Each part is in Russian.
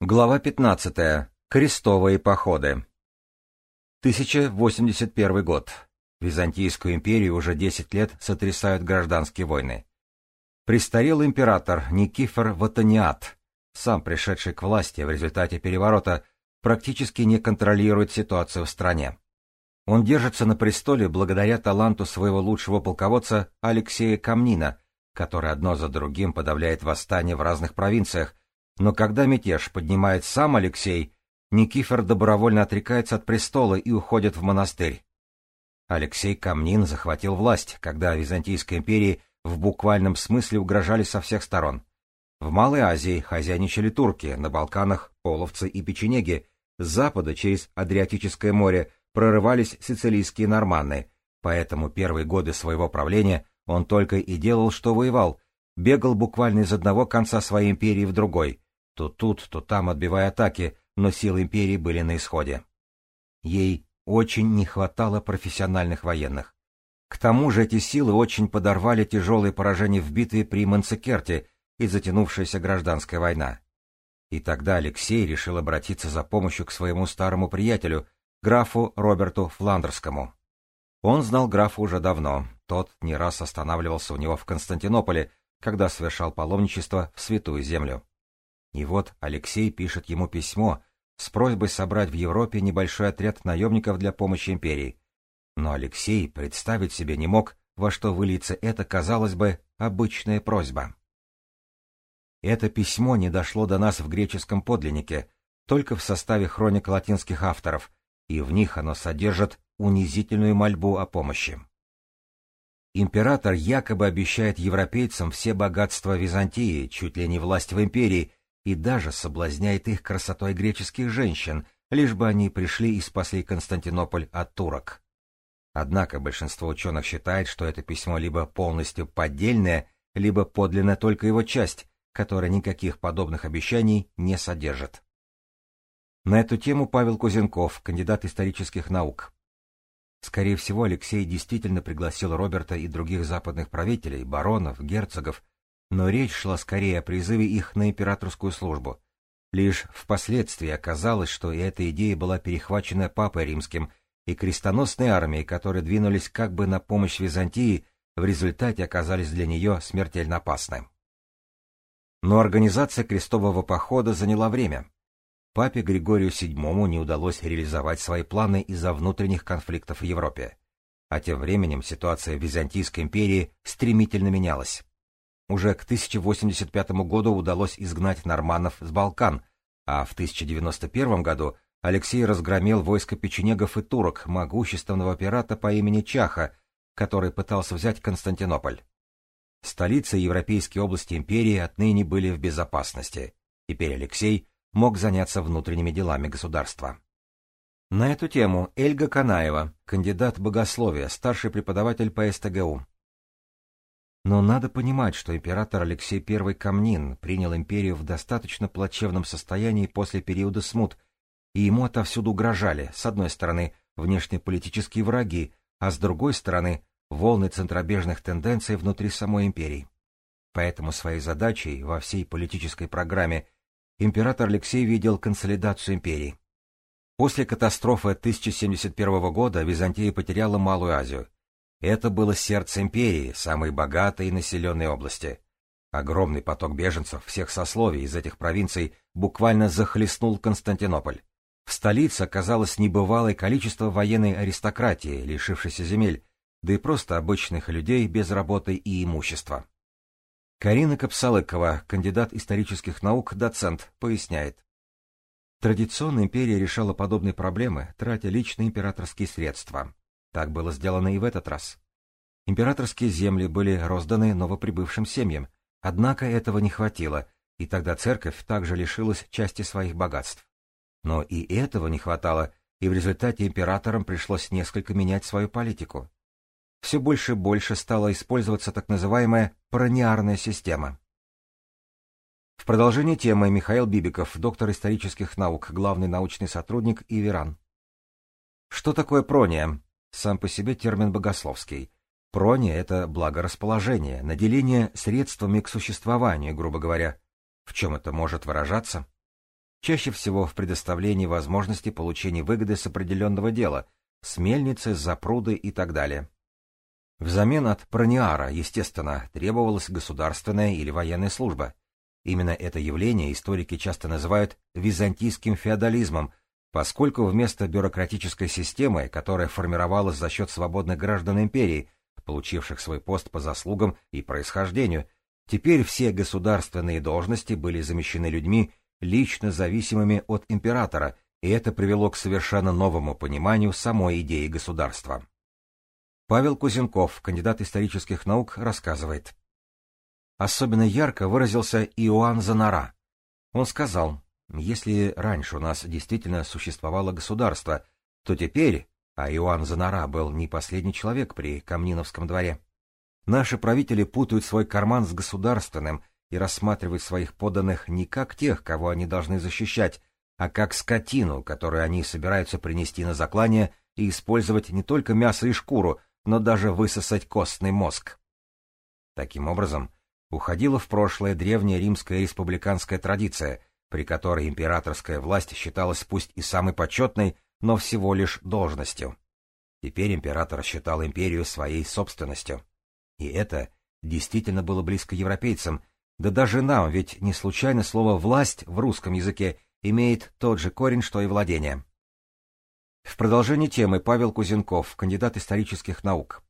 Глава 15. Крестовые походы. 1081 год. Византийскую империю уже 10 лет сотрясают гражданские войны. Престарелый император Никифор Ватаниат, сам пришедший к власти в результате переворота, практически не контролирует ситуацию в стране. Он держится на престоле благодаря таланту своего лучшего полководца Алексея Камнина, который одно за другим подавляет восстания в разных провинциях, но когда мятеж поднимает сам Алексей, Никифор добровольно отрекается от престола и уходит в монастырь. Алексей Камнин захватил власть, когда Византийской империи в буквальном смысле угрожали со всех сторон. В Малой Азии хозяйничали турки, на Балканах — половцы и печенеги, с запада через Адриатическое море прорывались сицилийские норманны, поэтому первые годы своего правления он только и делал, что воевал, бегал буквально из одного конца своей империи в другой, то тут, то там отбивая атаки, но силы империи были на исходе. Ей очень не хватало профессиональных военных. К тому же эти силы очень подорвали тяжелые поражения в битве при Манцикерте и затянувшаяся гражданская война. И тогда Алексей решил обратиться за помощью к своему старому приятелю, графу Роберту Фландерскому. Он знал графа уже давно, тот не раз останавливался у него в Константинополе, когда совершал паломничество в Святую Землю. И вот Алексей пишет ему письмо с просьбой собрать в Европе небольшой отряд наемников для помощи империи. Но Алексей представить себе не мог, во что выльется эта, казалось бы, обычная просьба. Это письмо не дошло до нас в греческом подлиннике, только в составе хроник латинских авторов, и в них оно содержит унизительную мольбу о помощи. Император якобы обещает европейцам все богатства Византии, чуть ли не власть в империи, и даже соблазняет их красотой греческих женщин, лишь бы они пришли и спасли Константинополь от турок. Однако большинство ученых считает, что это письмо либо полностью поддельное, либо подлинная только его часть, которая никаких подобных обещаний не содержит. На эту тему Павел Кузенков, кандидат исторических наук. Скорее всего, Алексей действительно пригласил Роберта и других западных правителей, баронов, герцогов, но речь шла скорее о призыве их на императорскую службу. Лишь впоследствии оказалось, что эта идея была перехвачена Папой Римским, и крестоносные армии, которые двинулись как бы на помощь Византии, в результате оказались для нее смертельно опасны. Но организация крестового похода заняла время. Папе Григорию VII не удалось реализовать свои планы из-за внутренних конфликтов в Европе. А тем временем ситуация в Византийской империи стремительно менялась. Уже к 1085 году удалось изгнать норманнов с Балкан, а в 1091 году Алексей разгромил войско печенегов и турок, могущественного пирата по имени Чаха, который пытался взять Константинополь. Столицы Европейской области империи отныне были в безопасности. Теперь Алексей мог заняться внутренними делами государства. На эту тему Эльга Канаева, кандидат богословия, старший преподаватель по СТГУ, но надо понимать, что император Алексей I Камнин принял империю в достаточно плачевном состоянии после периода смут, и ему отовсюду угрожали, с одной стороны, внешнеполитические враги, а с другой стороны, волны центробежных тенденций внутри самой империи. Поэтому своей задачей во всей политической программе император Алексей видел консолидацию империи. После катастрофы 1071 года Византия потеряла Малую Азию, это было сердце империи, самой богатой и населенной области. Огромный поток беженцев всех сословий из этих провинций буквально захлестнул Константинополь. В столице оказалось небывалое количество военной аристократии, лишившейся земель, да и просто обычных людей без работы и имущества. Карина Капсалыкова, кандидат исторических наук, доцент, поясняет. Традиционно империя решала подобные проблемы, тратя личные императорские средства. Так было сделано и в этот раз. Императорские земли были розданы новоприбывшим семьям, однако этого не хватило, и тогда церковь также лишилась части своих богатств. Но и этого не хватало, и в результате императорам пришлось несколько менять свою политику. Все больше и больше стала использоваться так называемая параниарная система. В продолжение темы Михаил Бибиков, доктор исторических наук, главный научный сотрудник Иверан. Что такое прония? Сам по себе термин богословский. Прония — это благорасположение, наделение средствами к существованию, грубо говоря. В чем это может выражаться? чаще всего в предоставлении возможности получения выгоды с определенного дела, с мельницы, запруды и так далее. Взамен от прониара, естественно, требовалась государственная или военная служба. Именно это явление историки часто называют византийским феодализмом, поскольку вместо бюрократической системы, которая формировалась за счет свободных граждан империи, получивших свой пост по заслугам и происхождению, теперь все государственные должности были замещены людьми, лично зависимыми от императора, и это привело к совершенно новому пониманию самой идеи государства. Павел Кузенков, кандидат исторических наук, рассказывает. Особенно ярко выразился Иоанн Занара. Он сказал, если раньше у нас действительно существовало государство, то теперь, а Иоанн Занара был не последний человек при Камниновском дворе, наши правители путают свой карман с государственным и рассматривают своих подданных не как тех, кого они должны защищать, а как скотину, которую они собираются принести на заклание и использовать не только мясо и шкуру, но даже высосать костный мозг. Таким образом, уходила в прошлое древняя римская республиканская традиция, при которой императорская власть считалась пусть и самой почетной, но всего лишь должностью. Теперь император считал империю своей собственностью. И это действительно было близко европейцам, да даже нам, ведь не случайно слово «власть» в русском языке имеет тот же корень, что и владение. В продолжении темы Павел Кузенков, кандидат исторических наук.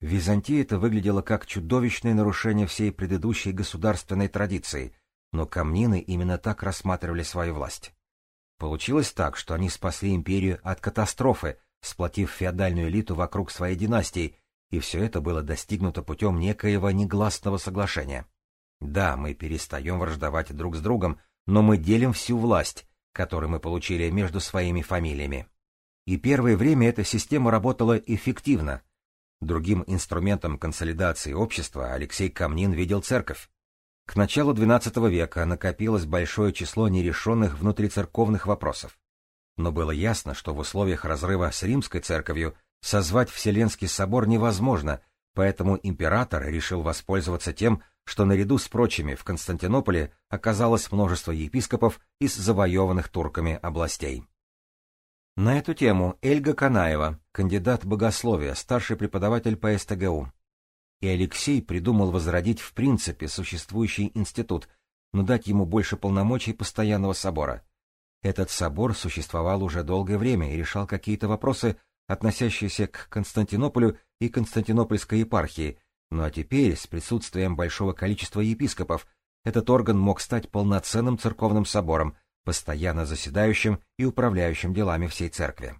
В Византии это выглядело как чудовищное нарушение всей предыдущей государственной традиции, но камнины именно так рассматривали свою власть. Получилось так, что они спасли империю от катастрофы, сплотив феодальную элиту вокруг своей династии, и все это было достигнуто путем некоего негласного соглашения. Да, мы перестаем враждовать друг с другом, но мы делим всю власть, который мы получили между своими фамилиями. И первое время эта система работала эффективно. Другим инструментом консолидации общества Алексей Камнин видел церковь. К началу XII века накопилось большое число нерешенных внутрицерковных вопросов. Но было ясно, что в условиях разрыва с римской церковью созвать Вселенский собор невозможно, поэтому император решил воспользоваться тем, что наряду с прочими в Константинополе оказалось множество епископов из завоеванных турками областей. На эту тему Эльга Канаева, кандидат богословия, старший преподаватель по СТГУ. И Алексей придумал возродить в принципе существующий институт, но дать ему больше полномочий постоянного собора. Этот собор существовал уже долгое время и решал какие-то вопросы, относящиеся к Константинополю и Константинопольской епархии, ну а теперь, с присутствием большого количества епископов, этот орган мог стать полноценным церковным собором, постоянно заседающим и управляющим делами всей церкви.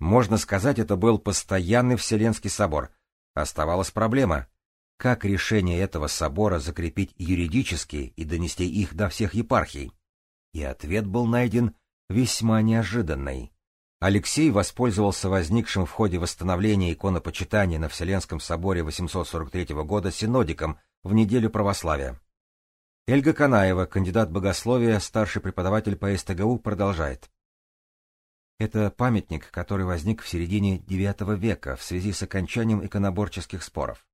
Можно сказать, это был постоянный Вселенский собор. Оставалась проблема, как решение этого собора закрепить юридически и донести их до всех епархий. И ответ был найден весьма неожиданный. Алексей воспользовался возникшим в ходе восстановления иконопочитания на Вселенском соборе 843 года синодиком в неделю православия. Эльга Канаева, кандидат богословия, старший преподаватель по СТГУ, продолжает. Это памятник, который возник в середине IX века в связи с окончанием иконоборческих споров.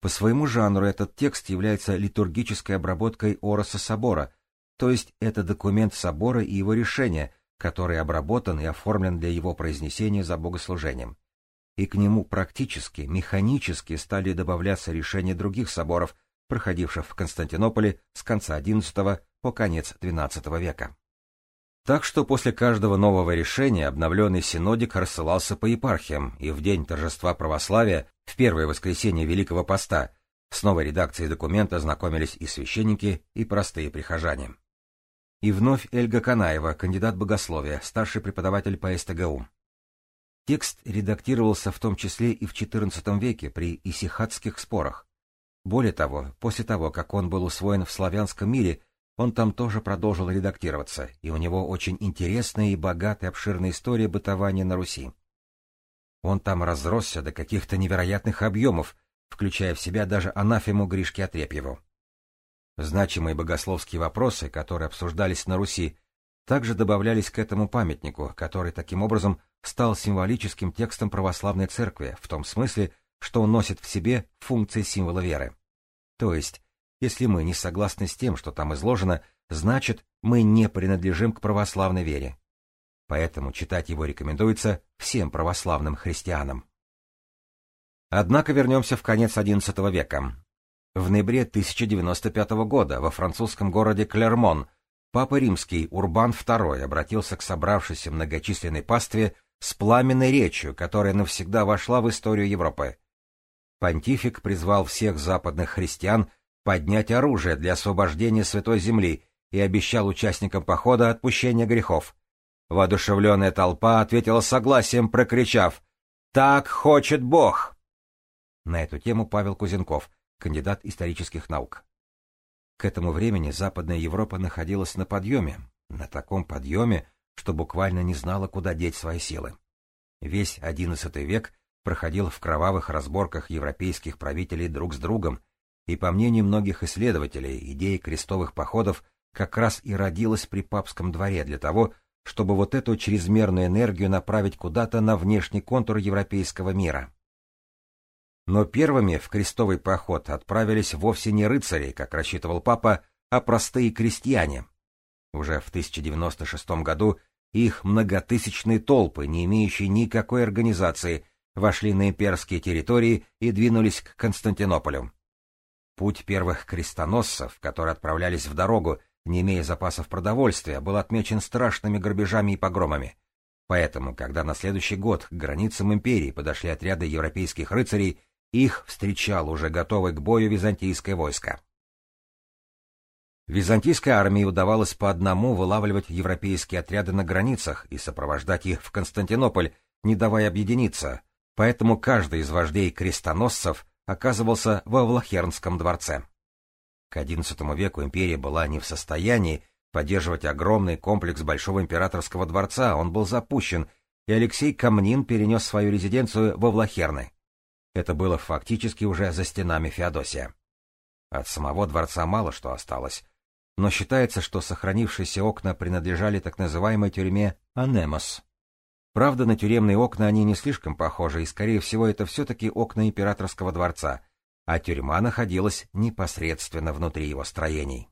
По своему жанру этот текст является литургической обработкой ороса собора, то есть это документ собора и его решения, который обработан и оформлен для его произнесения за богослужением. И к нему практически, механически стали добавляться решения других соборов, проходивших в Константинополе с конца XI по конец XII века. Так что после каждого нового решения обновленный синодик рассылался по епархиям, и в день торжества православия, в первое воскресенье Великого Поста, с новой редакцией документа знакомились и священники, и простые прихожане. И вновь Эльга Канаева, кандидат богословия, старший преподаватель по СТГУ. Текст редактировался в том числе и в XIV веке при исихатских спорах. Более того, после того, как он был усвоен в славянском мире, он там тоже продолжил редактироваться, и у него очень интересная и богатая обширная история бытования на Руси. Он там разросся до каких-то невероятных объемов, включая в себя даже анафему Гришки Отрепьеву. Значимые богословские вопросы, которые обсуждались на Руси, также добавлялись к этому памятнику, который таким образом стал символическим текстом православной церкви, в том смысле, что он носит в себе функции символа веры. То есть, если мы не согласны с тем, что там изложено, значит, мы не принадлежим к православной вере. Поэтому читать его рекомендуется всем православным христианам. Однако вернемся в конец XI века. В ноябре 1095 года во французском городе Клермон Папа Римский Урбан II обратился к собравшейся многочисленной пастве с пламенной речью, которая навсегда вошла в историю Европы. Понтифик призвал всех западных христиан поднять оружие для освобождения Святой Земли и обещал участникам похода отпущение грехов. Воодушевленная толпа ответила согласием, прокричав «Так хочет Бог!». На эту тему Павел Кузенков, кандидат исторических наук. К этому времени Западная Европа находилась на подъеме, на таком подъеме, что буквально не знала, куда деть свои силы. Весь XI век проходил в кровавых разборках европейских правителей друг с другом, и, по мнению многих исследователей, идея крестовых походов как раз и родилась при папском дворе для того, чтобы вот эту чрезмерную энергию направить куда-то на внешний контур европейского мира. Но первыми в крестовый поход отправились вовсе не рыцари, как рассчитывал папа, а простые крестьяне. Уже в 1096 году их многотысячные толпы, не имеющие никакой организации, вошли на имперские территории и двинулись к Константинополю. Путь первых крестоносцев, которые отправлялись в дорогу, не имея запасов продовольствия, был отмечен страшными грабежами и погромами. Поэтому, когда на следующий год к границам империи подошли отряды европейских рыцарей, их встречал уже готовый к бою византийское войско. Византийской армии удавалось по одному вылавливать европейские отряды на границах и сопровождать их в Константинополь, не давая объединиться, поэтому каждый из вождей крестоносцев оказывался во Влахернском дворце. К XI веку империя была не в состоянии поддерживать огромный комплекс Большого императорского дворца, он был запущен, и Алексей Камнин перенес свою резиденцию во Влахерны. Это было фактически уже за стенами Феодосия. От самого дворца мало что осталось, но считается, что сохранившиеся окна принадлежали так называемой тюрьме Анемос. Правда, на тюремные окна они не слишком похожи, и, скорее всего, это все-таки окна императорского дворца, а тюрьма находилась непосредственно внутри его строений.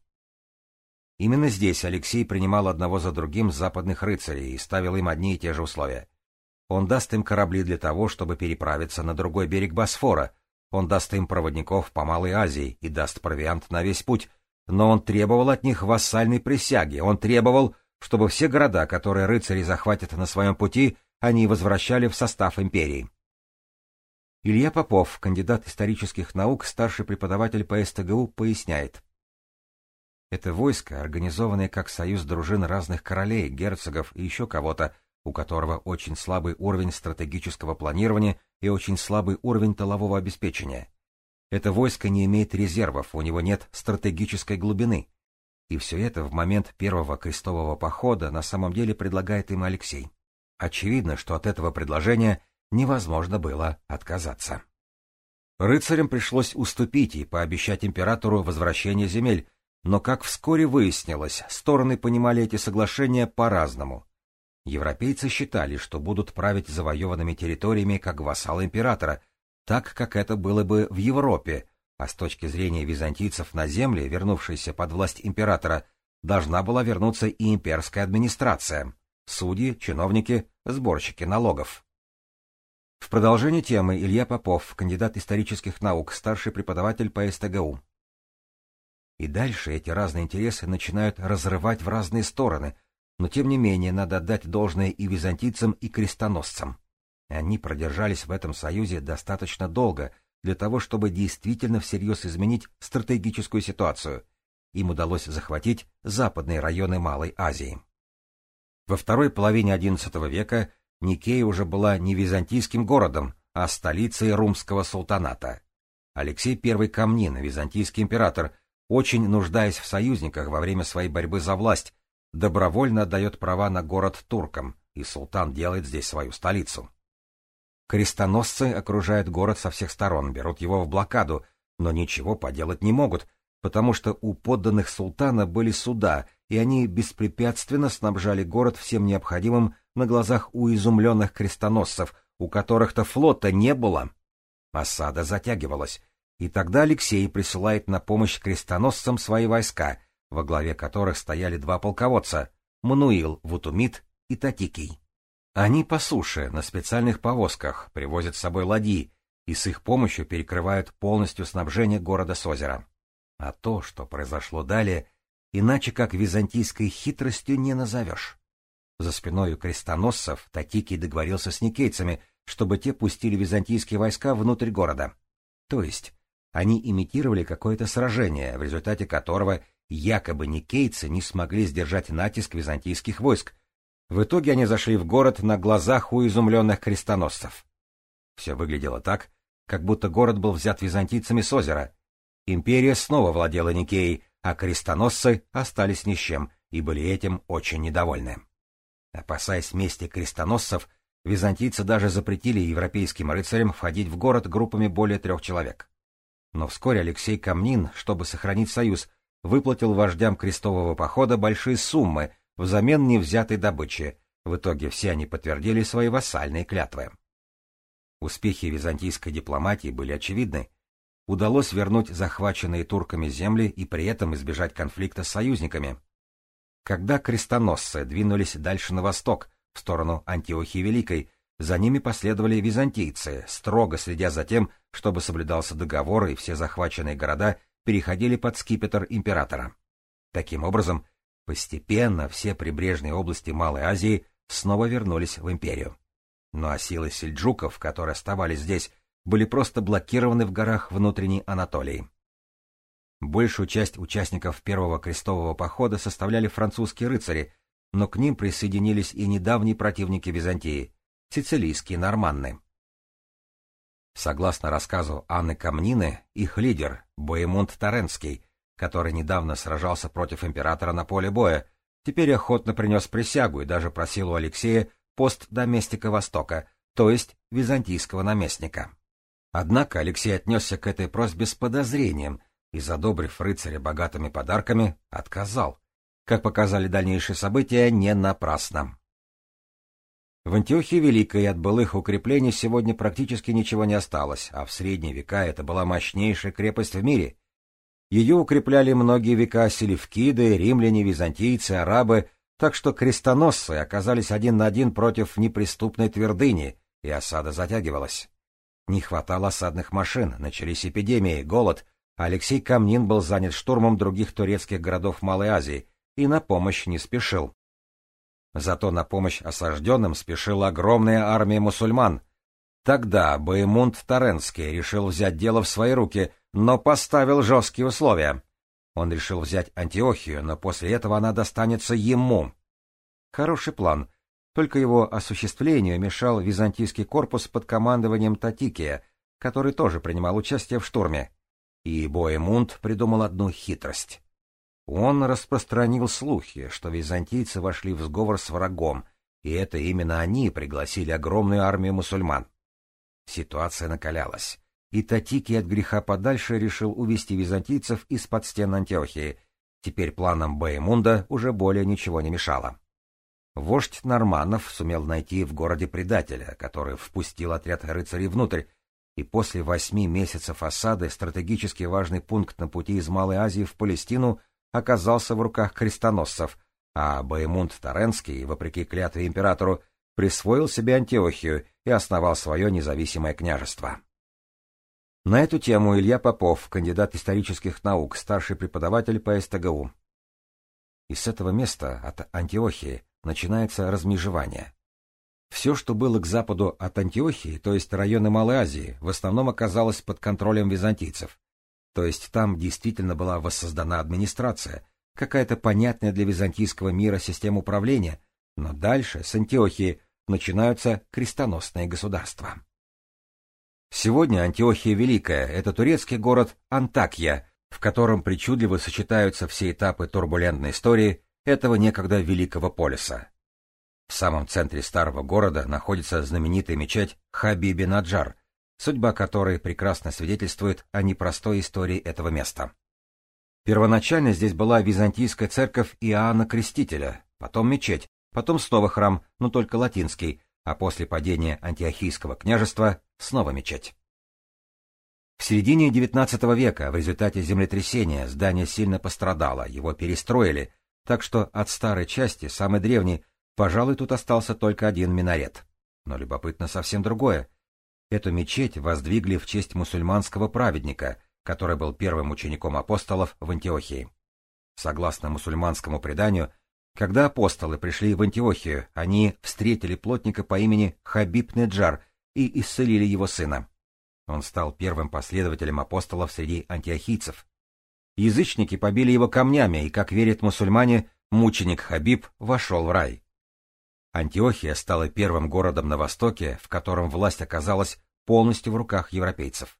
Именно здесь Алексей принимал одного за другим западных рыцарей и ставил им одни и те же условия. Он даст им корабли для того, чтобы переправиться на другой берег Босфора, он даст им проводников по Малой Азии и даст провиант на весь путь, но он требовал от них вассальной присяги, он требовал, чтобы все города, которые рыцари захватят на своем пути, они возвращали в состав империи. Илья Попов, кандидат исторических наук, старший преподаватель по СТГУ, поясняет. Это войско, организованное как союз дружин разных королей, герцогов и еще кого-то, у которого очень слабый уровень стратегического планирования и очень слабый уровень тылового обеспечения. Это войско не имеет резервов, у него нет стратегической глубины. И все это в момент первого крестового похода на самом деле предлагает им Алексей. Очевидно, что от этого предложения невозможно было отказаться. Рыцарям пришлось уступить и пообещать императору возвращение земель, но, как вскоре выяснилось, стороны понимали эти соглашения по-разному. Европейцы считали, что будут править завоеванными территориями как вассалы императора, так как это было бы в Европе, а с точки зрения византийцев на земле, вернувшейся под власть императора, должна была вернуться и имперская администрация, судьи, чиновники, сборщики налогов. В продолжение темы Илья Попов, кандидат исторических наук, старший преподаватель по СТГУ. И дальше эти разные интересы начинают разрывать в разные стороны, но тем не менее надо отдать должное и византийцам, и крестоносцам. Они продержались в этом союзе достаточно долго для того, чтобы действительно всерьез изменить стратегическую ситуацию. Им удалось захватить западные районы Малой Азии. Во второй половине XI века Никея уже была не византийским городом, а столицей румского султаната. Алексей I Камнин, византийский император, очень нуждаясь в союзниках во время своей борьбы за власть, добровольно отдает права на город туркам, и султан делает здесь свою столицу. Крестоносцы окружают город со всех сторон, берут его в блокаду, но ничего поделать не могут, потому что у подданных султана были суда, и они беспрепятственно снабжали город всем необходимым на глазах у изумленных крестоносцев, у которых-то флота не было. Осада затягивалась, и тогда Алексей присылает на помощь крестоносцам свои войска, во главе которых стояли два полководца — Мануил Вутумит и Татикий. Они по суше, на специальных повозках, привозят с собой ладьи и с их помощью перекрывают полностью снабжение города с озера. А то, что произошло далее, иначе как византийской хитростью не назовешь. За спиной крестоносцев Татикий договорился с никейцами, чтобы те пустили византийские войска внутрь города. То есть они имитировали какое-то сражение, в результате которого якобы никейцы не смогли сдержать натиск византийских войск, в итоге они зашли в город на глазах у изумленных крестоносцев. Все выглядело так, как будто город был взят византийцами с озера. Империя снова владела Никеей, а крестоносцы остались ни с чем и были этим очень недовольны. Опасаясь мести крестоносцев, византийцы даже запретили европейским рыцарям входить в город группами более трех человек. Но вскоре Алексей Камнин, чтобы сохранить союз, выплатил вождям крестового похода большие суммы — взамен невзятой добычи. В итоге все они подтвердили свои вассальные клятвы. Успехи византийской дипломатии были очевидны. Удалось вернуть захваченные турками земли и при этом избежать конфликта с союзниками. Когда крестоносцы двинулись дальше на восток, в сторону Антиохии Великой, за ними последовали византийцы, строго следя за тем, чтобы соблюдался договор и все захваченные города переходили под скипетр императора. Таким образом, Постепенно все прибрежные области Малой Азии снова вернулись в империю. Ну а силы сельджуков, которые оставались здесь, были просто блокированы в горах внутренней Анатолии. Большую часть участников первого крестового похода составляли французские рыцари, но к ним присоединились и недавние противники Византии — сицилийские норманны. Согласно рассказу Анны Камнины, их лидер, Боемунд Таренский, который недавно сражался против императора на поле боя, теперь охотно принес присягу и даже просил у Алексея пост доместика Востока, то есть византийского наместника. Однако Алексей отнесся к этой просьбе с подозрением и, задобрив рыцаря богатыми подарками, отказал. Как показали дальнейшие события, не напрасно. В Антиохии Великой от былых укреплений сегодня практически ничего не осталось, а в средние века это была мощнейшая крепость в мире, ее укрепляли многие века селевкиды, римляне, византийцы, арабы, так что крестоносцы оказались один на один против неприступной твердыни, и осада затягивалась. Не хватало осадных машин, начались эпидемии, голод, Алексей Камнин был занят штурмом других турецких городов Малой Азии и на помощь не спешил. Зато на помощь осажденным спешила огромная армия мусульман. Тогда Баемунд Таренский решил взять дело в свои руки — но поставил жесткие условия. Он решил взять Антиохию, но после этого она достанется ему. Хороший план, только его осуществлению мешал византийский корпус под командованием Татикия, который тоже принимал участие в штурме. И Боемунд придумал одну хитрость. Он распространил слухи, что византийцы вошли в сговор с врагом, и это именно они пригласили огромную армию мусульман. Ситуация накалялась и Татики от греха подальше решил увести византийцев из-под стен Антиохии. Теперь планам Баемунда уже более ничего не мешало. Вождь Норманов сумел найти в городе предателя, который впустил отряд рыцарей внутрь, и после восьми месяцев осады стратегически важный пункт на пути из Малой Азии в Палестину оказался в руках крестоносцев, а Баемунд Таренский, вопреки клятве императору, присвоил себе Антиохию и основал свое независимое княжество. На эту тему Илья Попов, кандидат исторических наук, старший преподаватель по СТГУ. И с этого места, от Антиохии, начинается размежевание. Все, что было к западу от Антиохии, то есть районы Малой Азии, в основном оказалось под контролем византийцев. То есть там действительно была воссоздана администрация, какая-то понятная для византийского мира система управления, но дальше, с Антиохии, начинаются крестоносные государства. Сегодня Антиохия Великая — это турецкий город Антакья, в котором причудливо сочетаются все этапы турбулентной истории этого некогда великого полиса. В самом центре старого города находится знаменитая мечеть Хабиби Наджар, судьба которой прекрасно свидетельствует о непростой истории этого места. Первоначально здесь была византийская церковь Иоанна Крестителя, потом мечеть, потом снова храм, но только латинский, а после падения антиохийского княжества снова мечеть. В середине XIX века в результате землетрясения здание сильно пострадало, его перестроили, так что от старой части, самой древней, пожалуй, тут остался только один минарет. Но любопытно совсем другое. Эту мечеть воздвигли в честь мусульманского праведника, который был первым учеником апостолов в Антиохии. Согласно мусульманскому преданию, когда апостолы пришли в Антиохию, они встретили плотника по имени Хабиб Неджар и исцелили его сына. Он стал первым последователем апостолов среди антиохийцев. Язычники побили его камнями, и, как верят мусульмане, мученик Хабиб вошел в рай. Антиохия стала первым городом на Востоке, в котором власть оказалась полностью в руках европейцев.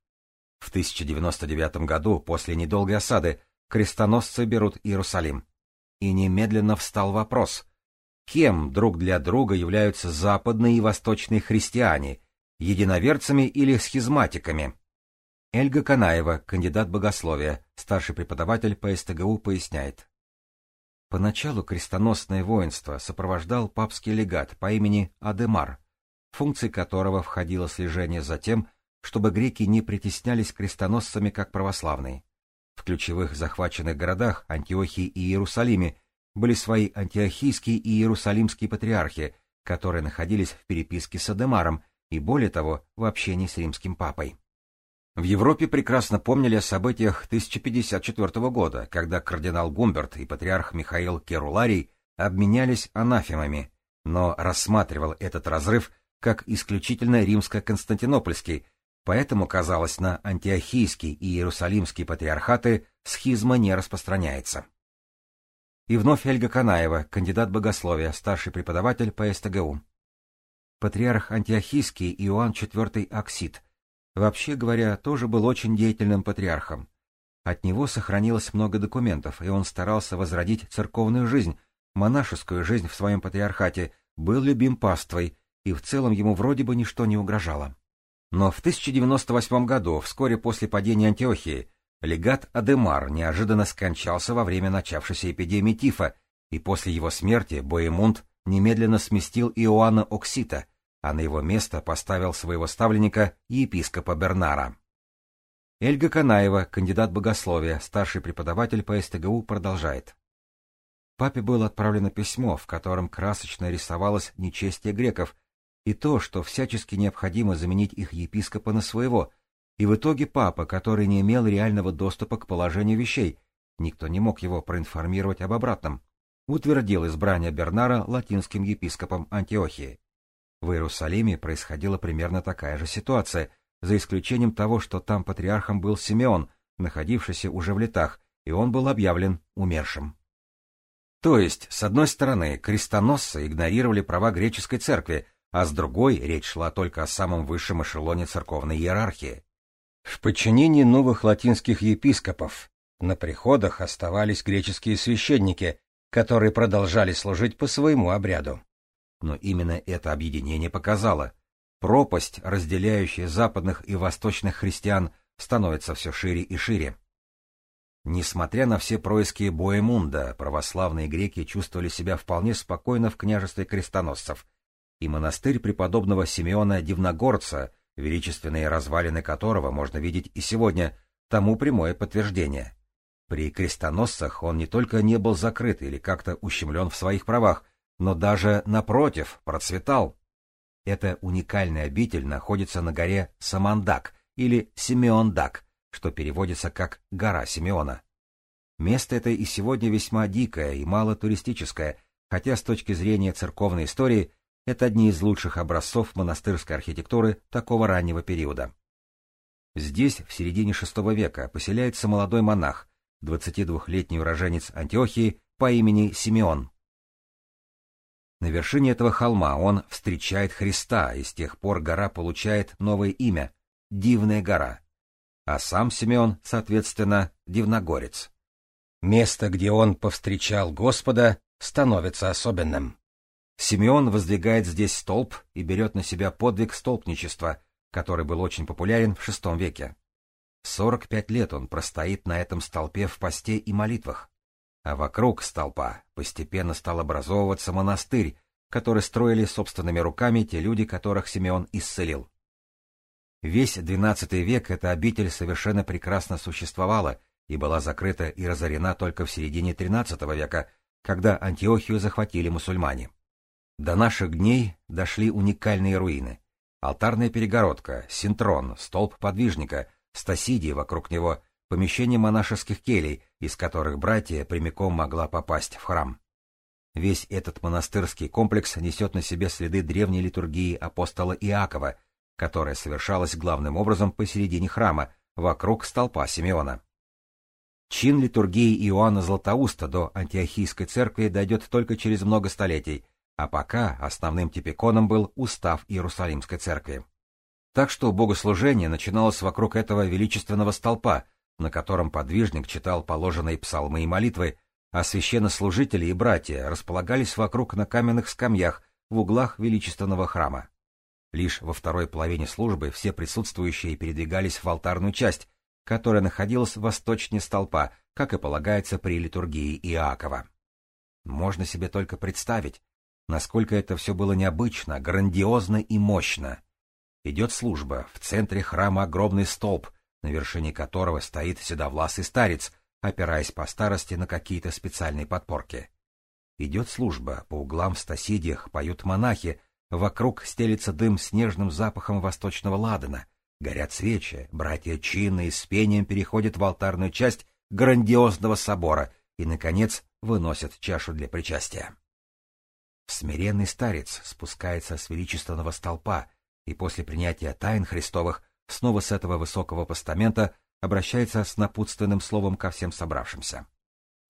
В 1099 году, после недолгой осады, крестоносцы берут Иерусалим. И немедленно встал вопрос, кем друг для друга являются западные и восточные христиане, единоверцами или схизматиками? Эльга Канаева, кандидат богословия, старший преподаватель по СТГУ, поясняет. Поначалу крестоносное воинство сопровождал папский легат по имени Адемар, функции которого входило слежение за тем, чтобы греки не притеснялись крестоносцами как православные. В ключевых захваченных городах Антиохии и Иерусалиме были свои антиохийские и иерусалимские патриархи, которые находились в переписке с Адемаром и, более того, в общении с римским папой. В Европе прекрасно помнили о событиях 1054 года, когда кардинал Гумберт и патриарх Михаил Керуларий обменялись анафемами, но рассматривал этот разрыв как исключительно римско-константинопольский, поэтому, казалось, на антиохийский и иерусалимский патриархаты схизма не распространяется. И вновь Эльга Канаева, кандидат богословия, старший преподаватель по СТГУ. Патриарх антиохийский Иоанн IV Аксид – Вообще говоря, тоже был очень деятельным патриархом. От него сохранилось много документов, и он старался возродить церковную жизнь, монашескую жизнь в своем патриархате, был любим паствой, и в целом ему вроде бы ничто не угрожало. Но в 1098 году, вскоре после падения Антиохии, легат Адемар неожиданно скончался во время начавшейся эпидемии тифа, и после его смерти Боемунд немедленно сместил Иоанна Оксита, а на его место поставил своего ставленника епископа Бернара. Эльга Канаева, кандидат богословия, старший преподаватель по СТГУ, продолжает. Папе было отправлено письмо, в котором красочно рисовалось нечестие греков и то, что всячески необходимо заменить их епископа на своего, и в итоге папа, который не имел реального доступа к положению вещей, никто не мог его проинформировать об обратном, утвердил избрание Бернара латинским епископом Антиохии. В Иерусалиме происходила примерно такая же ситуация, за исключением того, что там патриархом был Симеон, находившийся уже в летах, и он был объявлен умершим. То есть, с одной стороны, крестоносцы игнорировали права греческой церкви, а с другой речь шла только о самом высшем эшелоне церковной иерархии. В подчинении новых латинских епископов на приходах оставались греческие священники, которые продолжали служить по своему обряду. Но именно это объединение показало, пропасть, разделяющая западных и восточных христиан, становится все шире и шире. Несмотря на все происки Боемунда, православные греки чувствовали себя вполне спокойно в княжестве крестоносцев, и монастырь преподобного Симеона Дивногорца, величественные развалины которого можно видеть и сегодня, тому прямое подтверждение. При крестоносцах он не только не был закрыт или как-то ущемлен в своих правах, но даже, напротив, процветал. Эта уникальная обитель находится на горе Самандак или Симеондак, что переводится как «гора Симеона». Место это и сегодня весьма дикое и мало туристическое, хотя с точки зрения церковной истории это одни из лучших образцов монастырской архитектуры такого раннего периода. Здесь в середине VI века поселяется молодой монах, 22-летний уроженец Антиохии по имени Симеон. На вершине этого холма он встречает Христа, и с тех пор гора получает новое имя — Дивная гора. А сам Симеон, соответственно, Дивногорец. Место, где он повстречал Господа, становится особенным. Симеон воздвигает здесь столб и берет на себя подвиг столпничества, который был очень популярен в VI веке. Сорок пять лет он простоит на этом столпе в посте и молитвах а вокруг столпа постепенно стал образовываться монастырь, который строили собственными руками те люди, которых Симеон исцелил. Весь XII век эта обитель совершенно прекрасно существовала и была закрыта и разорена только в середине XIII века, когда Антиохию захватили мусульмане. До наших дней дошли уникальные руины. Алтарная перегородка, синтрон, столб подвижника, стасидии вокруг него, помещение монашеских келей, из которых братья прямиком могла попасть в храм. Весь этот монастырский комплекс несет на себе следы древней литургии апостола Иакова, которая совершалась главным образом посередине храма, вокруг столпа Симеона. Чин литургии Иоанна Златоуста до Антиохийской церкви дойдет только через много столетий, а пока основным типиконом был устав Иерусалимской церкви. Так что богослужение начиналось вокруг этого величественного столпа, на котором подвижник читал положенные псалмы и молитвы, а священнослужители и братья располагались вокруг на каменных скамьях в углах величественного храма. Лишь во второй половине службы все присутствующие передвигались в алтарную часть, которая находилась восточнее столпа, как и полагается при литургии Иакова. Можно себе только представить, насколько это все было необычно, грандиозно и мощно. Идет служба, в центре храма огромный столб, на вершине которого стоит седовласый старец — опираясь по старости на какие-то специальные подпорки. Идет служба, по углам в стасидиях поют монахи, вокруг стелится дым с нежным запахом восточного ладана, горят свечи, братья чинные с пением переходят в алтарную часть грандиозного собора и, наконец, выносят чашу для причастия. Смиренный старец спускается с величественного столпа и после принятия тайн Христовых снова с этого высокого постамента обращается с напутственным словом ко всем собравшимся.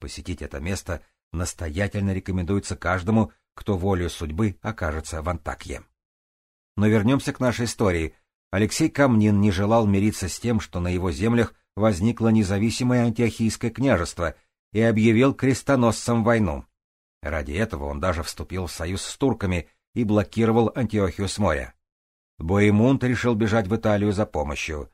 Посетить это место настоятельно рекомендуется каждому, кто волею судьбы окажется в Антакье. Но вернемся к нашей истории. Алексей Камнин не желал мириться с тем, что на его землях возникло независимое антиохийское княжество и объявил крестоносцам войну. Ради этого он даже вступил в союз с турками и блокировал Антиохию с моря. Боемунд решил бежать в Италию за помощью.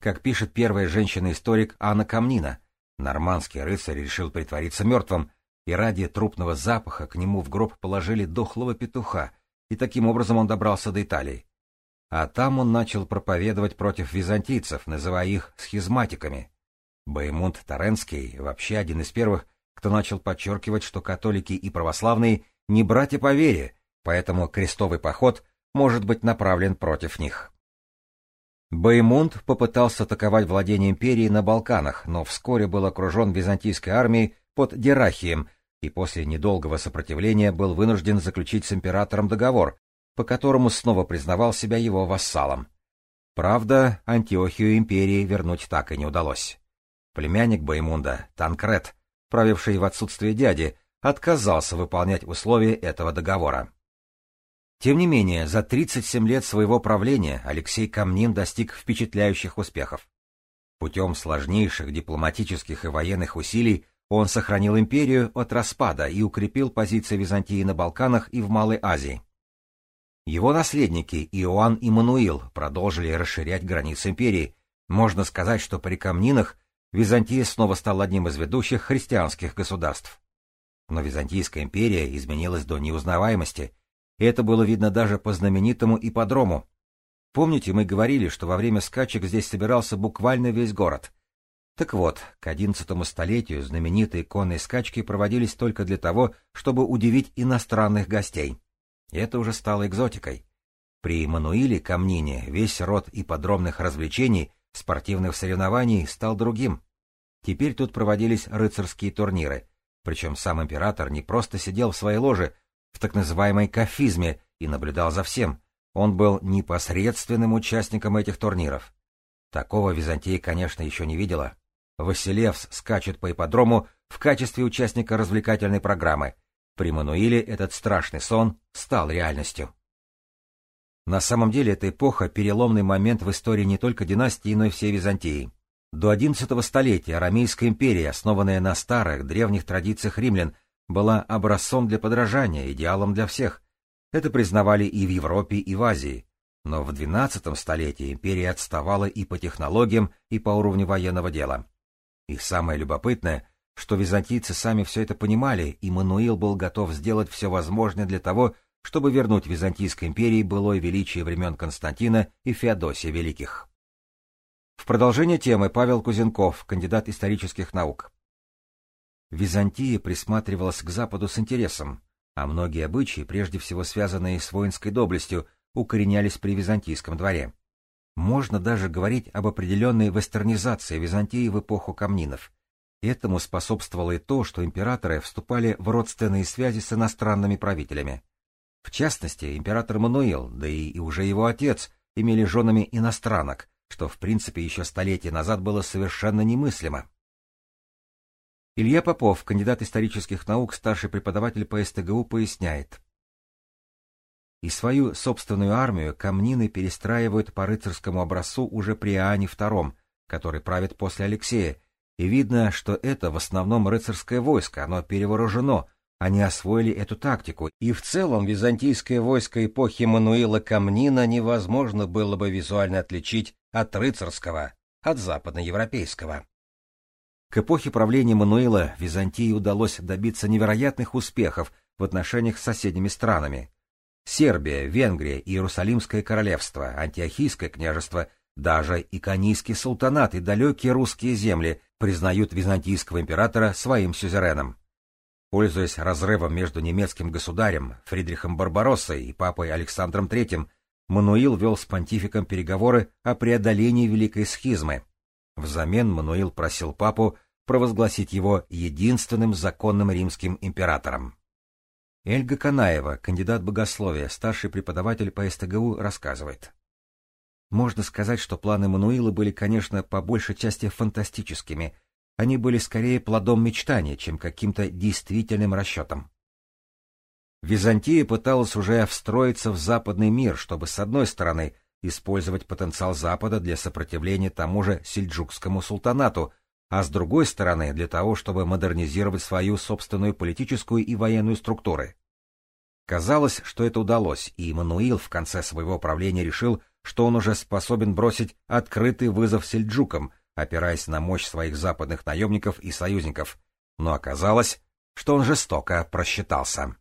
Как пишет первая женщина-историк Анна Камнина, нормандский рыцарь решил притвориться мертвым, и ради трупного запаха к нему в гроб положили дохлого петуха, и таким образом он добрался до Италии. А там он начал проповедовать против византийцев, называя их схизматиками. Баймунд Таренский вообще один из первых, кто начал подчеркивать, что католики и православные не братья по вере, поэтому крестовый поход может быть направлен против них. Баймунд попытался атаковать владение империи на Балканах, но вскоре был окружен византийской армией под Дерахием и после недолгого сопротивления был вынужден заключить с императором договор, по которому снова признавал себя его вассалом. Правда, Антиохию империи вернуть так и не удалось. Племянник Баймунда, Танкрет, правивший в отсутствие дяди, отказался выполнять условия этого договора. Тем не менее, за 37 лет своего правления Алексей Камнин достиг впечатляющих успехов. Путем сложнейших дипломатических и военных усилий он сохранил империю от распада и укрепил позиции Византии на Балканах и в Малой Азии. Его наследники Иоанн и Мануил продолжили расширять границы империи. Можно сказать, что при Камнинах Византия снова стала одним из ведущих христианских государств. Но Византийская империя изменилась до неузнаваемости – это было видно даже по знаменитому ипподрому. Помните, мы говорили, что во время скачек здесь собирался буквально весь город. Так вот, к XI столетию знаменитые конные скачки проводились только для того, чтобы удивить иностранных гостей. Это уже стало экзотикой. При Мануиле Камнине весь род ипподромных развлечений, спортивных соревнований стал другим. Теперь тут проводились рыцарские турниры, причем сам император не просто сидел в своей ложе, в так называемой кафизме и наблюдал за всем. Он был непосредственным участником этих турниров. Такого Византия, конечно, еще не видела. Василевс скачет по ипподрому в качестве участника развлекательной программы. При Мануиле этот страшный сон стал реальностью. На самом деле эта эпоха — переломный момент в истории не только династии, но и всей Византии. До XI столетия Арамейская империя, основанная на старых, древних традициях римлян, была образцом для подражания, идеалом для всех. Это признавали и в Европе, и в Азии. Но в XII столетии империя отставала и по технологиям, и по уровню военного дела. И самое любопытное, что византийцы сами все это понимали, и Мануил был готов сделать все возможное для того, чтобы вернуть Византийской империи былое величие времен Константина и Феодосия Великих. В продолжение темы Павел Кузенков, кандидат исторических наук. Византия присматривалась к Западу с интересом, а многие обычаи, прежде всего связанные с воинской доблестью, укоренялись при византийском дворе. Можно даже говорить об определенной вестернизации Византии в эпоху камнинов. Этому способствовало и то, что императоры вступали в родственные связи с иностранными правителями. В частности, император Мануил, да и, уже его отец, имели женами иностранок, что в принципе еще столетия назад было совершенно немыслимо. Илья Попов, кандидат исторических наук, старший преподаватель по СТГУ, поясняет. И свою собственную армию камнины перестраивают по рыцарскому образцу уже при Иоанне II, который правит после Алексея, и видно, что это в основном рыцарское войско, оно перевооружено, они освоили эту тактику, и в целом византийское войско эпохи Мануила Камнина невозможно было бы визуально отличить от рыцарского, от западноевропейского. К эпохе правления Мануила Византии удалось добиться невероятных успехов в отношениях с соседними странами. Сербия, Венгрия, Иерусалимское королевство, Антиохийское княжество, даже Иконийский султанат и далекие русские земли признают византийского императора своим сюзереном. Пользуясь разрывом между немецким государем Фридрихом Барбароссой и папой Александром III, Мануил вел с понтификом переговоры о преодолении Великой Схизмы. Взамен Мануил просил папу провозгласить его единственным законным римским императором. Эльга Канаева, кандидат богословия, старший преподаватель по СТГУ, рассказывает. Можно сказать, что планы Мануила были, конечно, по большей части фантастическими. Они были скорее плодом мечтания, чем каким-то действительным расчетом. Византия пыталась уже встроиться в западный мир, чтобы, с одной стороны, использовать потенциал Запада для сопротивления тому же сельджукскому султанату, а с другой стороны для того, чтобы модернизировать свою собственную политическую и военную структуры. Казалось, что это удалось, и Мануил в конце своего правления решил, что он уже способен бросить открытый вызов сельджукам, опираясь на мощь своих западных наемников и союзников, но оказалось, что он жестоко просчитался.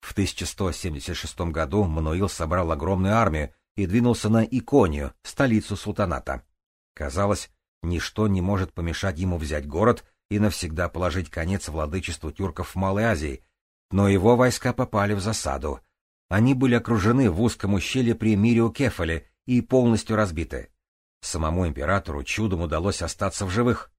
В 1176 году Мануил собрал огромную армию и двинулся на Иконию, столицу султаната. Казалось, ничто не может помешать ему взять город и навсегда положить конец владычеству тюрков в Малой Азии, но его войска попали в засаду. Они были окружены в узком ущелье при Мирио-Кефале и полностью разбиты. Самому императору чудом удалось остаться в живых.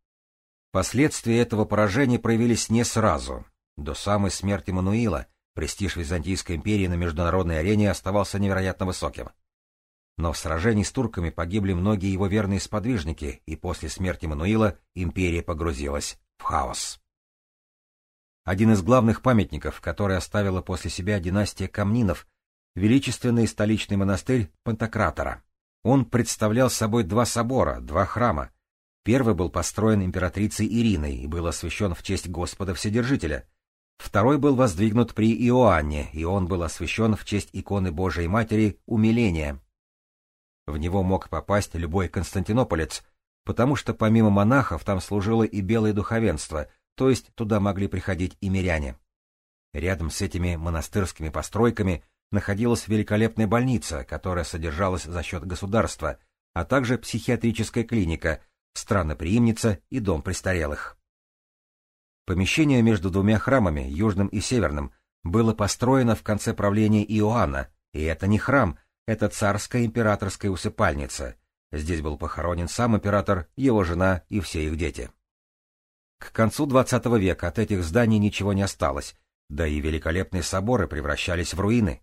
Последствия этого поражения проявились не сразу. До самой смерти Мануила престиж Византийской империи на международной арене оставался невероятно высоким. Но в сражении с турками погибли многие его верные сподвижники, и после смерти Мануила империя погрузилась в хаос. Один из главных памятников, который оставила после себя династия Камнинов, величественный столичный монастырь Пантократора. Он представлял собой два собора, два храма. Первый был построен императрицей Ириной и был освящен в честь Господа Вседержителя. Второй был воздвигнут при Иоанне, и он был освящен в честь иконы Божией Матери Умиления. В него мог попасть любой константинополец, потому что помимо монахов там служило и белое духовенство, то есть туда могли приходить и миряне. Рядом с этими монастырскими постройками находилась великолепная больница, которая содержалась за счет государства, а также психиатрическая клиника, странноприимница и дом престарелых. Помещение между двумя храмами, южным и северным, было построено в конце правления Иоанна, и это не храм, это царская императорская усыпальница. Здесь был похоронен сам император, его жена и все их дети. К концу XX века от этих зданий ничего не осталось, да и великолепные соборы превращались в руины.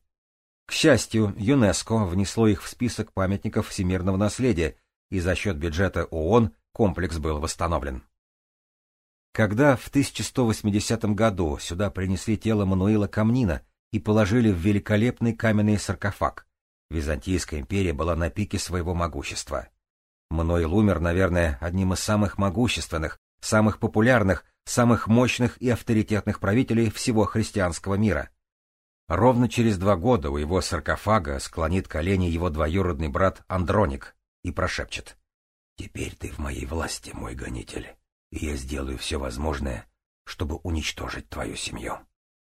К счастью, ЮНЕСКО внесло их в список памятников всемирного наследия, и за счет бюджета ООН комплекс был восстановлен. Когда в 1180 году сюда принесли тело Мануила Камнина и положили в великолепный каменный саркофаг, Византийская империя была на пике своего могущества. Мануил умер, наверное, одним из самых могущественных, самых популярных, самых мощных и авторитетных правителей всего христианского мира. Ровно через два года у его саркофага склонит колени его двоюродный брат Андроник и прошепчет. «Теперь ты в моей власти, мой гонитель, и я сделаю все возможное, чтобы уничтожить твою семью».